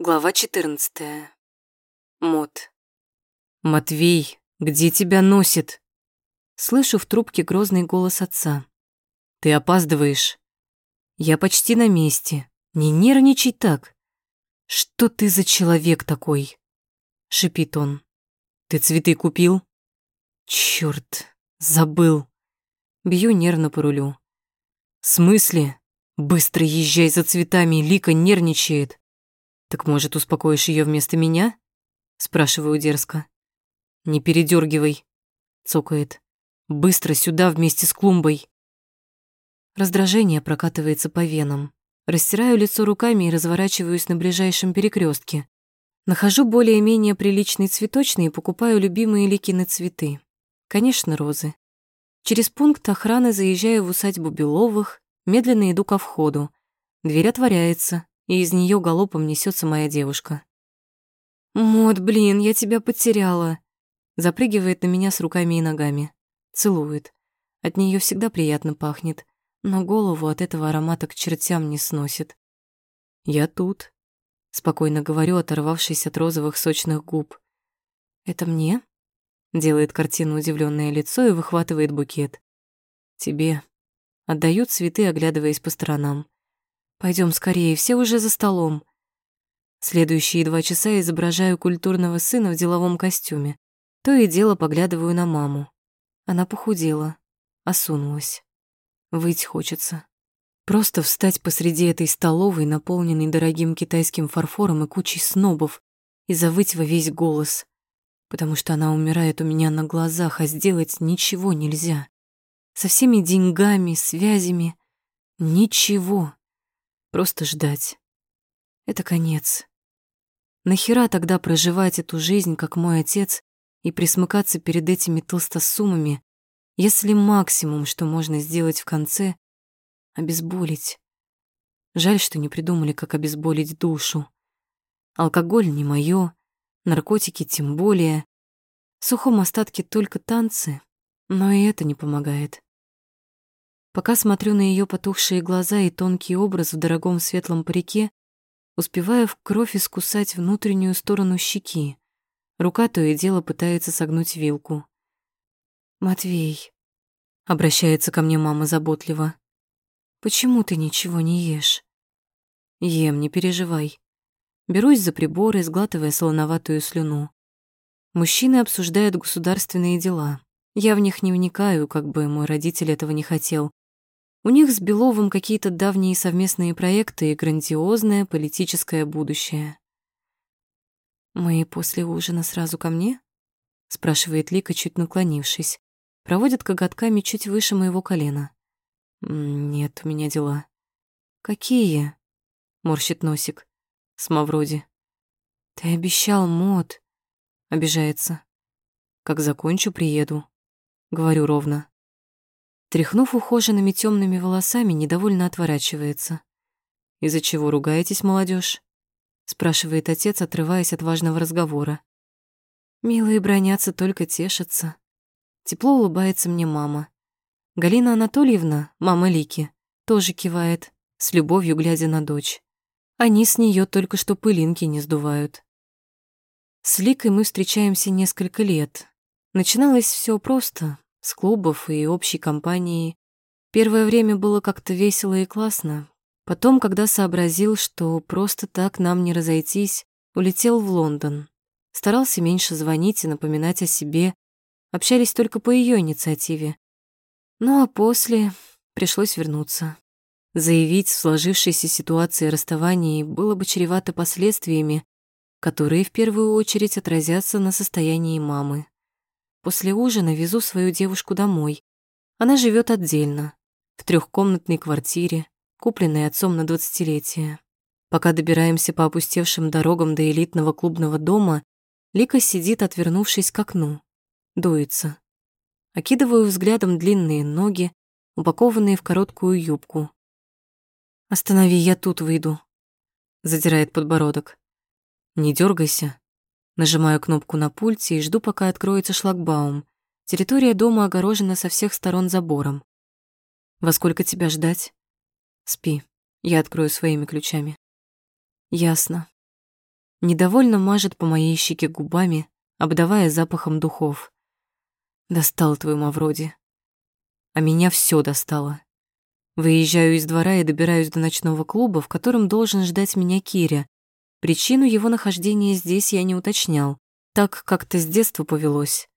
Глава 14. Мод. «Матвей, где тебя носит?» Слышу в трубке грозный голос отца. «Ты опаздываешь». «Я почти на месте. Не нервничай так». «Что ты за человек такой?» Шипит он. «Ты цветы купил?» Чёрт, забыл. Бью нервно по рулю. «В смысле? Быстро езжай за цветами, Лика нервничает». «Так, может, успокоишь ее вместо меня?» Спрашиваю дерзко. «Не передергивай, цокает. «Быстро сюда вместе с клумбой!» Раздражение прокатывается по венам. Растираю лицо руками и разворачиваюсь на ближайшем перекрестке. Нахожу более-менее приличный цветочный и покупаю любимые Ликины цветы. Конечно, розы. Через пункт охраны заезжаю в усадьбу Беловых, медленно иду ко входу. Дверь отворяется, и из нее галопом несется моя девушка. «Мот, блин, я тебя потеряла!» Запрыгивает на меня с руками и ногами. Целует. От нее всегда приятно пахнет, но голову от этого аромата к чертям не сносит. «Я тут», — спокойно говорю, оторвавшись от розовых сочных губ. «Это мне?» — делает картину удивленное лицо и выхватывает букет. «Тебе». Отдаю цветы, оглядываясь по сторонам. Пойдем скорее, все уже за столом. Следующие два часа изображаю культурного сына в деловом костюме. То и дело поглядываю на маму. Она похудела, осунулась. Выть хочется. Просто встать посреди этой столовой, наполненной дорогим китайским фарфором и кучей снобов, и завыть во весь голос. Потому что она умирает у меня на глазах, а сделать ничего нельзя. Со всеми деньгами, связями. Ничего. Просто ждать. Это конец. Нахера тогда проживать эту жизнь, как мой отец, и присмыкаться перед этими толстосумами, если максимум, что можно сделать в конце, обезболить. Жаль, что не придумали, как обезболить душу. Алкоголь не моё, наркотики тем более. В сухом остатке только танцы, но и это не помогает. Пока смотрю на ее потухшие глаза и тонкий образ в дорогом светлом парике, успевая в кровь искусать внутреннюю сторону щеки. Рука то и дело пытается согнуть вилку. «Матвей», — обращается ко мне мама заботливо, — «почему ты ничего не ешь?» «Ем, не переживай». Берусь за приборы, сглатывая солоноватую слюну. Мужчины обсуждают государственные дела. Я в них не вникаю, как бы мой родитель этого не хотел. У них с Беловым какие-то давние совместные проекты и грандиозное политическое будущее. «Мы после ужина сразу ко мне?» — спрашивает Лика, чуть наклонившись. Проводит коготками чуть выше моего колена. «Нет, у меня дела». «Какие?» — морщит носик. Сма вроде. «Ты обещал, Мот», — обижается. «Как закончу, приеду», — говорю ровно. Тряхнув ухоженными темными волосами, недовольно отворачивается. «Из-за чего ругаетесь, молодежь? спрашивает отец, отрываясь от важного разговора. Милые бронятся, только тешатся. Тепло улыбается мне мама. Галина Анатольевна, мама Лики, тоже кивает, с любовью глядя на дочь. Они с нее только что пылинки не сдувают. С Ликой мы встречаемся несколько лет. Начиналось все просто, с клубов и общей компании. Первое время было как-то весело и классно. Потом, когда сообразил, что просто так нам не разойтись, улетел в Лондон. Старался меньше звонить и напоминать о себе. Общались только по ее инициативе. Ну а после пришлось вернуться. Заявить в сложившейся ситуации расставании было бы чревато последствиями, которые в первую очередь отразятся на состоянии мамы. После ужина везу свою девушку домой. Она живет отдельно, в трехкомнатной квартире, купленной отцом на двадцатилетие. Пока добираемся по опустевшим дорогам до элитного клубного дома, Лика сидит, отвернувшись к окну. Дуется. Окидываю взглядом длинные ноги, упакованные в короткую юбку. «Останови, я тут выйду», — задирает подбородок. «Не дергайся, Нажимаю кнопку на пульте и жду, пока откроется шлагбаум. Территория дома огорожена со всех сторон забором. «Во сколько тебя ждать?» «Спи. Я открою своими ключами». «Ясно». Недовольно мажет по моей щеке губами, обдавая запахом духов. Достал твою Мавроди. А меня все достало. Выезжаю из двора и добираюсь до ночного клуба, в котором должен ждать меня Киря. Причину его нахождения здесь я не уточнял. Так как-то с детства повелось.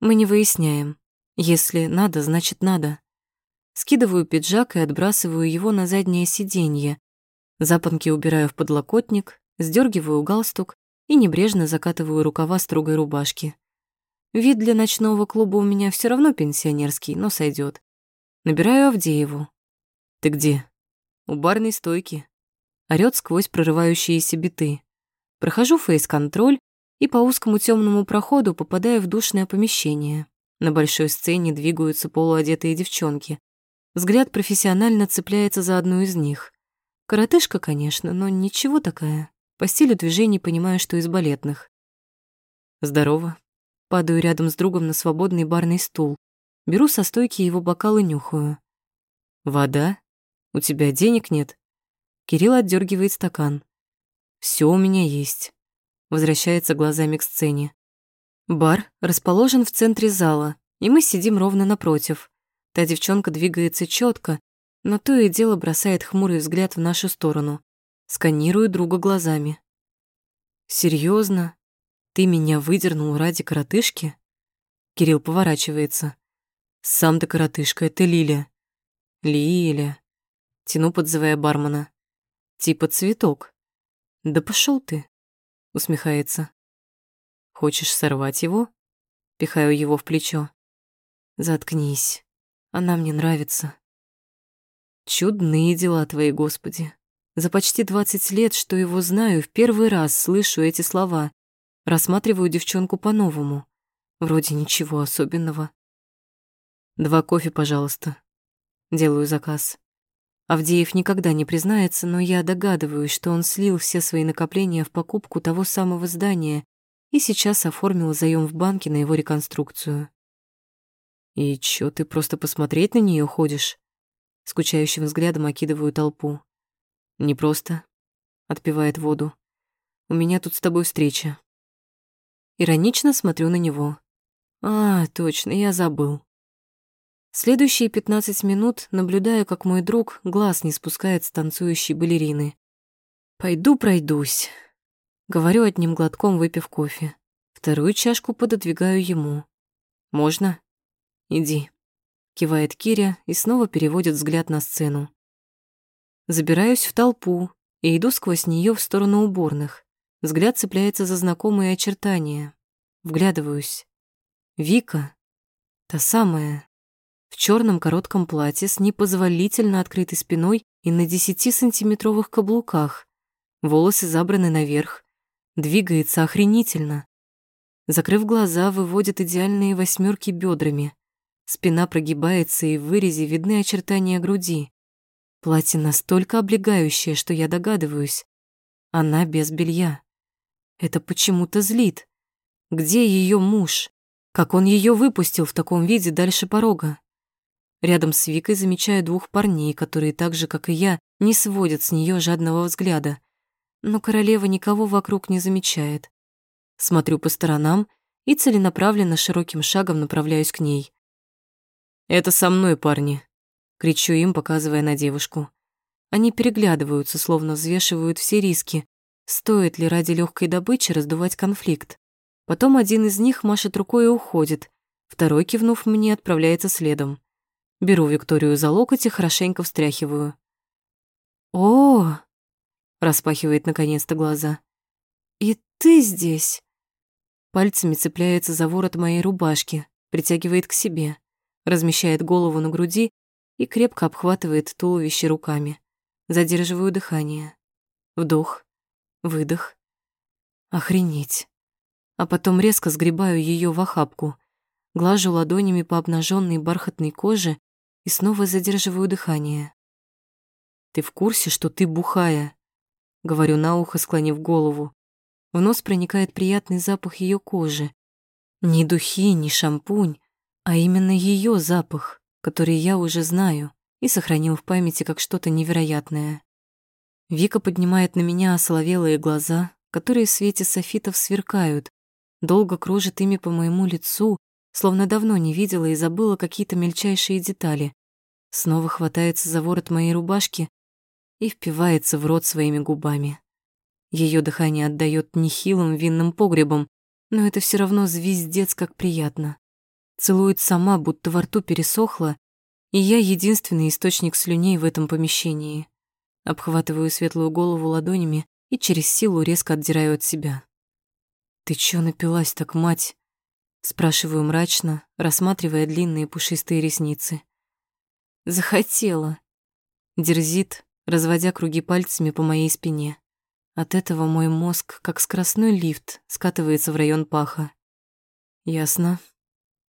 Мы не выясняем. Если надо, значит надо. Скидываю пиджак и отбрасываю его на заднее сиденье. Запонки убираю в подлокотник, сдергиваю галстук и небрежно закатываю рукава строгой рубашки. Вид для ночного клуба у меня все равно пенсионерский, но сойдет. Набираю Авдееву. «Ты где?» «У барной стойки». Орёт сквозь прорывающиеся биты. Прохожу фейс-контроль и по узкому темному проходу попадаю в душное помещение. На большой сцене двигаются полуодетые девчонки. Взгляд профессионально цепляется за одну из них. Коротышка, конечно, но ничего такая. По стилю движений понимаю, что из балетных. Здорово. Падаю рядом с другом на свободный барный стул. Беру со стойки его бокал и нюхаю. «Вода? У тебя денег нет?» Кирилл отдергивает стакан. Все у меня есть». Возвращается глазами к сцене. Бар расположен в центре зала, и мы сидим ровно напротив. Та девчонка двигается четко, но то и дело бросает хмурый взгляд в нашу сторону. Сканирую друга глазами. Серьезно? Ты меня выдернул ради коротышки? Кирилл поворачивается. Сам ты коротышка, это Лиля. Лиля. Тяну, подзывая бармена. Типа цветок. Да пошел ты. Усмехается. Хочешь сорвать его? Пихаю его в плечо. Заткнись. Она мне нравится. Чудные дела твои, Господи. За почти двадцать лет, что его знаю, в первый раз слышу эти слова. Рассматриваю девчонку по-новому. Вроде ничего особенного. Два кофе, пожалуйста. Делаю заказ. Авдеев никогда не признается, но я догадываюсь, что он слил все свои накопления в покупку того самого здания и сейчас оформил заем в банке на его реконструкцию. «И чё, ты просто посмотреть на нее ходишь?» Скучающим взглядом окидываю толпу. «Не просто», — отпивает воду. «У меня тут с тобой встреча. Иронично смотрю на него. А, точно, я забыл. Следующие 15 минут наблюдаю, как мой друг глаз не спускает с танцующей балерины. «Пойду пройдусь», — говорю одним глотком, выпив кофе. Вторую чашку пододвигаю ему. «Можно?» «Иди», — кивает Киря и снова переводит взгляд на сцену. Забираюсь в толпу и иду сквозь нее в сторону уборных. Взгляд цепляется за знакомые очертания. Вглядываюсь. Вика. Та самая. В черном коротком платье с непозволительно открытой спиной и на десятисантиметровых каблуках. Волосы забраны наверх. Двигается охренительно. Закрыв глаза, выводит идеальные восьмерки бедрами. Спина прогибается, и в вырезе видны очертания груди. Платье настолько облегающее, что я догадываюсь. Она без белья. Это почему-то злит. Где ее муж? Как он ее выпустил в таком виде дальше порога? Рядом с Викой замечаю двух парней, которые так же, как и я, не сводят с нее жадного взгляда. Но королева никого вокруг не замечает. Смотрю по сторонам и целенаправленно широким шагом направляюсь к ней. «Это со мной, парни!» — кричу им, показывая на девушку. Они переглядываются, словно взвешивают все риски, Стоит ли ради легкой добычи раздувать конфликт? Потом один из них машет рукой и уходит, второй, кивнув мне, отправляется следом. Беру Викторию за локоть и хорошенько встряхиваю. «О!» — распахивает наконец-то глаза. «И ты здесь?» Пальцами цепляется за ворот моей рубашки, притягивает к себе, размещает голову на груди и крепко обхватывает туловище руками. Задерживаю дыхание. Вдох, Выдох. Охренеть. А потом резко сгребаю ее в охапку, глажу ладонями по обнаженной бархатной коже и снова задерживаю дыхание. «Ты в курсе, что ты бухая?» Говорю на ухо, склонив голову. В нос проникает приятный запах ее кожи. Не духи, не шампунь, а именно ее запах, который я уже знаю и сохранил в памяти как что-то невероятное. Вика поднимает на меня осоловелые глаза, которые в свете софитов сверкают, долго кружит ими по моему лицу, словно давно не видела и забыла какие-то мельчайшие детали. Снова хватается за ворот моей рубашки и впивается в рот своими губами. Ее дыхание отдает нехилым винным погребом, но это все равно звездец как приятно. Целует сама, будто во рту пересохло, и я единственный источник слюней в этом помещении. Обхватываю светлую голову ладонями и через силу резко отдираю от себя. «Ты чё напилась так, мать?» Спрашиваю мрачно, рассматривая длинные пушистые ресницы. «Захотела», — дерзит, разводя круги пальцами по моей спине. От этого мой мозг, как скоростной лифт, скатывается в район паха. Ясно.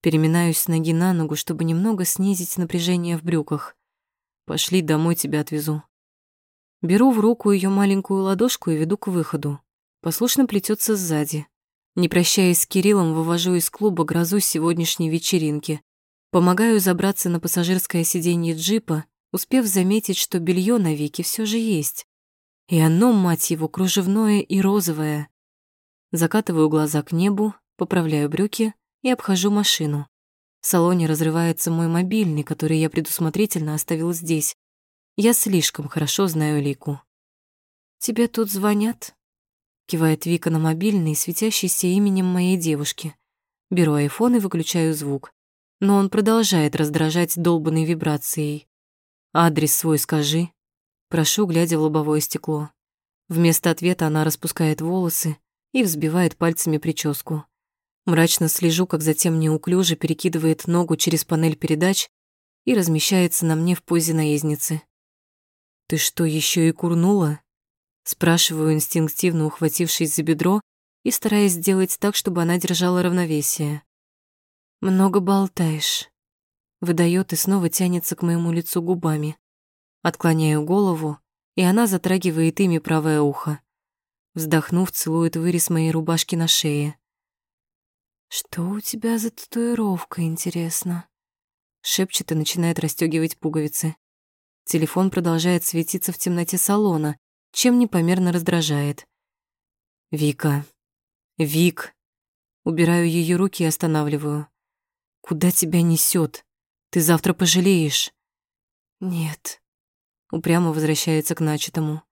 Переминаюсь с ноги на ногу, чтобы немного снизить напряжение в брюках. Пошли, домой тебя отвезу. Беру в руку ее маленькую ладошку и веду к выходу. Послушно плетется сзади. Не прощаясь с Кириллом, вывожу из клуба грозу сегодняшней вечеринки. Помогаю забраться на пассажирское сиденье джипа, успев заметить, что белье на Вике все же есть. И оно, мать его, кружевное и розовое. Закатываю глаза к небу, поправляю брюки и обхожу машину. В салоне разрывается мой мобильный, который я предусмотрительно оставил здесь. Я слишком хорошо знаю Лику. «Тебе тут звонят?» Кивает Вика на мобильный, светящийся именем моей девушки. Беру айфон и выключаю звук. Но он продолжает раздражать долбанной вибрацией. «Адрес свой скажи», Прошу, глядя в лобовое стекло. Вместо ответа она распускает волосы и взбивает пальцами прическу. Мрачно слежу, как затем неуклюже перекидывает ногу через панель передач и размещается на мне в позе наездницы. «Ты что, еще и курнула?» Спрашиваю, инстинктивно ухватившись за бедро и стараясь сделать так, чтобы она держала равновесие. «Много болтаешь», — выдает и снова тянется к моему лицу губами. Отклоняю голову, и она затрагивает ими правое ухо. Вздохнув, целует вырез моей рубашки на шее. «Что у тебя за татуировка, интересно?» Шепчет и начинает расстёгивать пуговицы. Телефон продолжает светиться в темноте салона, чем непомерно раздражает. «Вика! Вик!» Убираю ее руки и останавливаю. «Куда тебя несет? Ты завтра пожалеешь». «Нет», упрямо возвращается к начатому.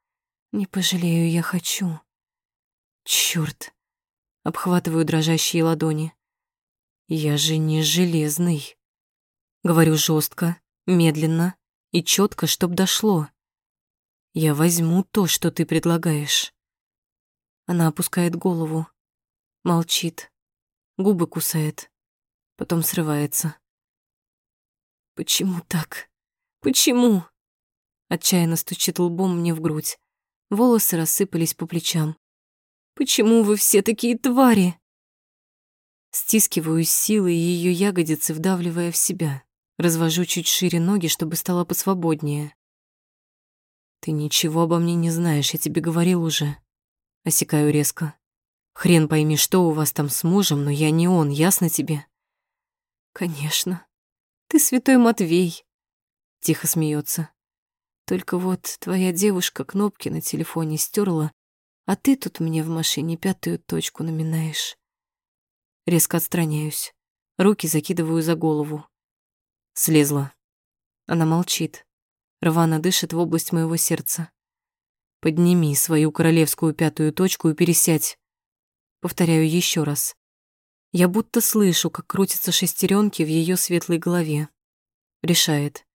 Не пожалею, я хочу. Чёрт. Обхватываю дрожащие ладони. Я же не железный. Говорю жестко, медленно и четко, чтоб дошло. Я возьму то, что ты предлагаешь. Она опускает голову, молчит, губы кусает, потом срывается. Почему так? Почему? Отчаянно стучит лбом мне в грудь. Волосы рассыпались по плечам. «Почему вы все такие твари?» Стискиваю силой ее ягодицы, вдавливая в себя. Развожу чуть шире ноги, чтобы стало посвободнее. «Ты ничего обо мне не знаешь, я тебе говорил уже». Осекаю резко. «Хрен пойми, что у вас там с мужем, но я не он, ясно тебе?» «Конечно. Ты святой Матвей», — тихо смеется. Только вот твоя девушка кнопки на телефоне стерла, а ты тут мне в машине пятую точку наминаешь. Резко отстраняюсь. Руки закидываю за голову. Слезла. Она молчит. Рвано дышит в область моего сердца. Подними свою королевскую пятую точку и пересядь. Повторяю еще раз. Я будто слышу, как крутятся шестеренки в ее светлой голове. Решает.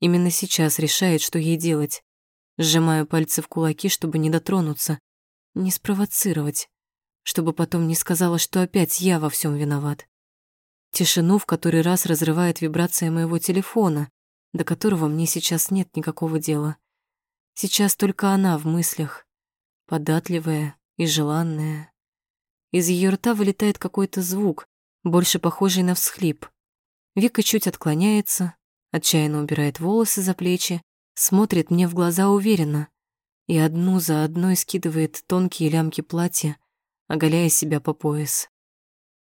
Именно сейчас решает, что ей делать. Сжимаю пальцы в кулаки, чтобы не дотронуться, не спровоцировать, чтобы потом не сказала, что опять я во всем виноват. Тишину в который раз разрывает вибрация моего телефона, до которого мне сейчас нет никакого дела. Сейчас только она в мыслях, податливая и желанная. Из ее рта вылетает какой-то звук, больше похожий на всхлип. Вика чуть отклоняется, отчаянно убирает волосы за плечи, смотрит мне в глаза уверенно и одну за одной скидывает тонкие лямки платья, оголяя себя по пояс.